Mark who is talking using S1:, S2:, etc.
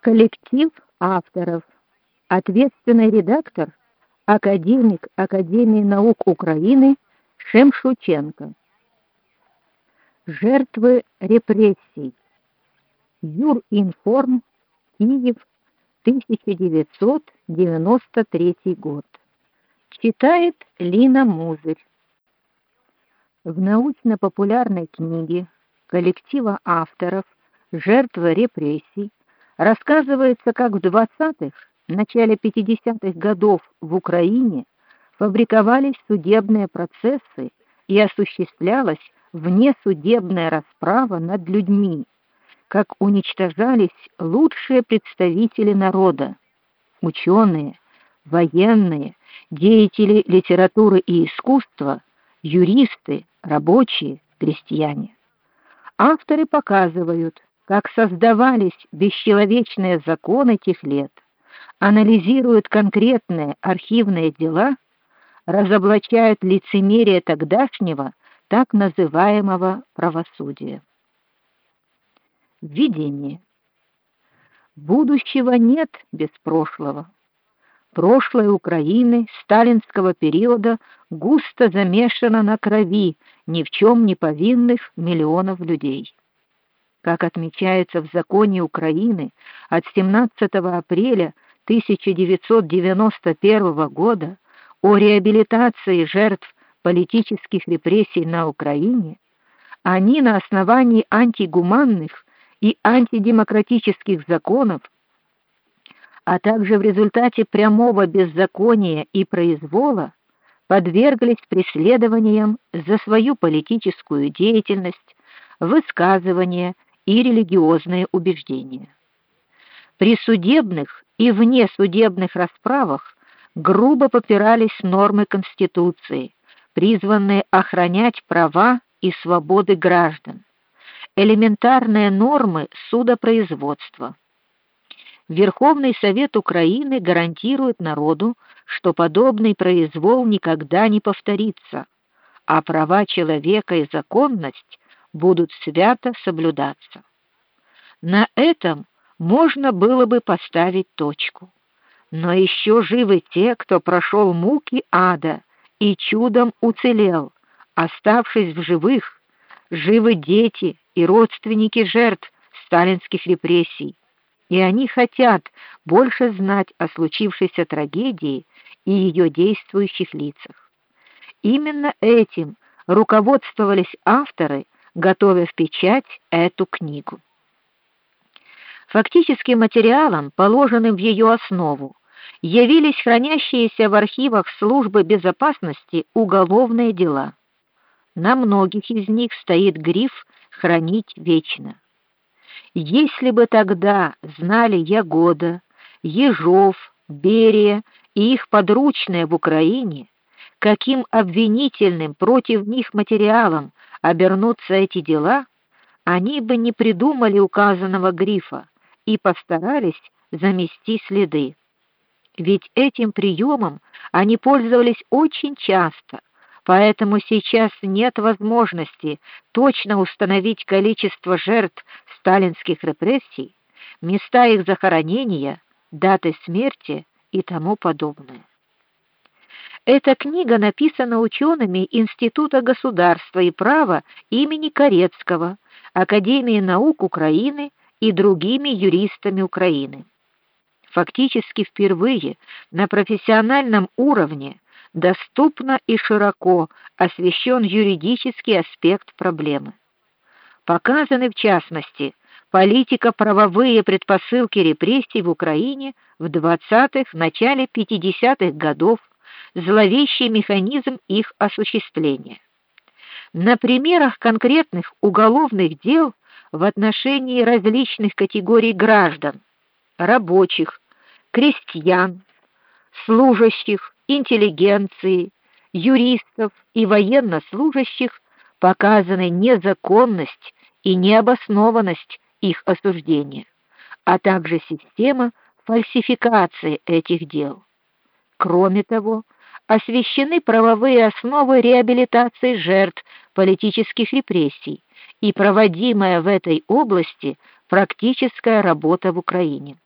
S1: Коллектив авторов. Ответственный редактор академик Академии наук Украины Шемшученко. Жертвы репрессий. Юринформ. Киев. 1993 год. Читает Лина Музырь. В научно-популярной книге коллектива авторов Жертвы репрессий Рассказывается, как в 20-х, начале 50-х годов в Украине фабриковались судебные процессы и осуществлялась внесудебная расправа над людьми, как уничтожались лучшие представители народа, ученые, военные, деятели литературы и искусства, юристы, рабочие, крестьяне. Авторы показывают, как создавались бесчеловечные законы тех лет, анализируют конкретные архивные дела, разоблачают лицемерие тогдашнего так называемого правосудия. Введение. Будущего нет без прошлого. Прошлое Украины сталинского периода густо замешано на крови ни в чем не повинных миллионов людей как отмечается в законе Украины от 17 апреля 1991 года о реабилитации жертв политических репрессий на Украине, они на основании антигуманных и антидемократических законов, а также в результате прямого беззакония и произвола подверглись преследованиям за свою политическую деятельность, высказывания и религиозные убеждения. При судебных и внесудебных расправах грубо попирались нормы Конституции, призванные охранять права и свободы граждан, элементарные нормы судопроизводства. Верховный Совет Украины гарантирует народу, что подобный произвол никогда не повторится, а права человека и законность будут свято соблюдаться. На этом можно было бы поставить точку. Но еще живы те, кто прошел муки ада и чудом уцелел, оставшись в живых, живы дети и родственники жертв сталинских репрессий. И они хотят больше знать о случившейся трагедии и ее действующих лицах. Именно этим руководствовались авторы готовя в печать эту книгу. Фактическим материалом, положенным в ее основу, явились хранящиеся в архивах службы безопасности уголовные дела. На многих из них стоит гриф хранить вечно. Если бы тогда знали Ягода, Ежов, Берия и их подручные в Украине, каким обвинительным против них материалом обернутся эти дела, они бы не придумали указанного грифа и постарались замести следы. Ведь этим приемом они пользовались очень часто, поэтому сейчас нет возможности точно установить количество жертв сталинских репрессий, места их захоронения, даты смерти и тому подобное. Эта книга написана учеными Института государства и права имени Корецкого, Академии наук Украины и другими юристами Украины. Фактически впервые на профессиональном уровне доступно и широко освещен юридический аспект проблемы. Показаны в частности политико-правовые предпосылки репрессий в Украине в 20-х, начале 50-х годов зловещий механизм их осуществления. На примерах конкретных уголовных дел в отношении различных категорий граждан: рабочих, крестьян, служащих, интеллигенции, юристов и военнослужащих показаны незаконность и необоснованность их осуждения, а также система фальсификации этих дел. Кроме того, освещены правовые основы реабилитации жертв политических репрессий и проводимая в этой области практическая работа в Украине.